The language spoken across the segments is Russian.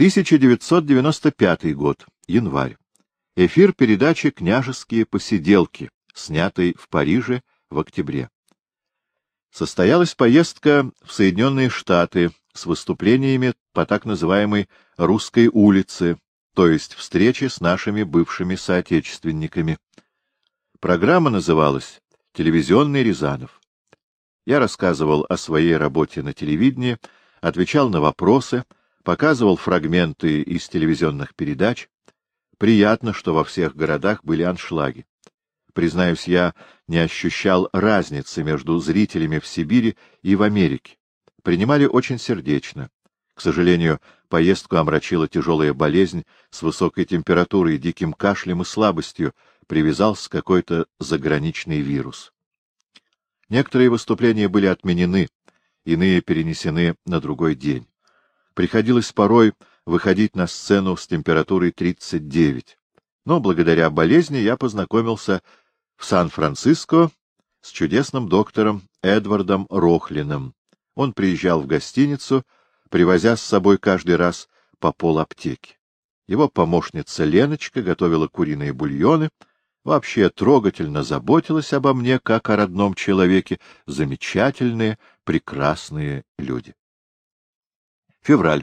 1995 год, январь. Эфир передачи «Княжеские посиделки», снятой в Париже в октябре. Состоялась поездка в Соединенные Штаты с выступлениями по так называемой «русской улице», то есть встречи с нашими бывшими соотечественниками. Программа называлась «Телевизионный Рязанов». Я рассказывал о своей работе на телевидении, отвечал на вопросы, показывал фрагменты из телевизионных передач. Приятно, что во всех городах были аншлаги. Признаюсь, я не ощущал разницы между зрителями в Сибири и в Америке. Принимали очень сердечно. К сожалению, поездку омрачила тяжелая болезнь с высокой температурой, диким кашлем и слабостью, привязался какой-то заграничный вирус. Некоторые выступления были отменены, иные перенесены на другой день. Приходилось порой выходить на сцену с температурой 39. Но благодаря болезни я познакомился в Сан-Франциско с чудесным доктором Эдвардом Рохлиным. Он приезжал в гостиницу, привозя с собой каждый раз по пол аптеки. Его помощница Леночка готовила куриные бульоны, вообще трогательно заботилась обо мне, как о родном человеке, замечательные, прекрасные люди. Февраль.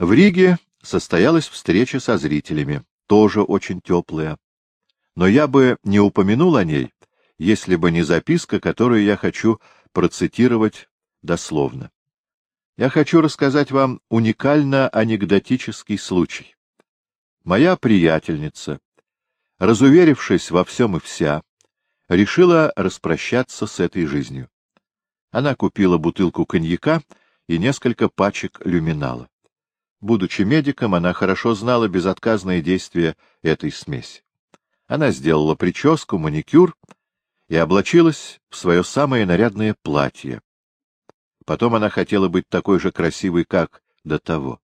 В Риге состоялась встреча со зрителями, тоже очень теплая. Но я бы не упомянул о ней, если бы не записка, которую я хочу процитировать дословно. Я хочу рассказать вам уникально-анекдотический случай. Моя приятельница, разуверившись во всем и вся, решила распрощаться с этой жизнью. Она купила бутылку коньяка и несколько пачек люминала. Будучи медиком, она хорошо знала безотказное действие этой смеси. Она сделала прическу, маникюр и облачилась в свое самое нарядное платье. Потом она хотела быть такой же красивой, как до того.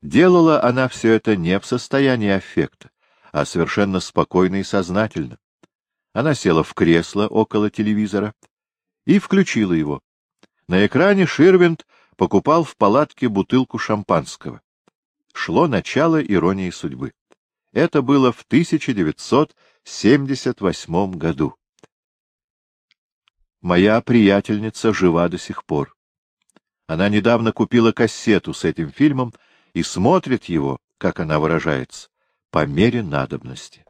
Делала она все это не в состоянии аффекта, а совершенно спокойно и сознательно. Она села в кресло около телевизора и включила его. На экране Ширвинд покупал в палатке бутылку шампанского. Шло начало иронии судьбы. Это было в 1978 году. Моя приятельница жива до сих пор. Она недавно купила кассету с этим фильмом и смотрит его, как она выражается, по мере надобности.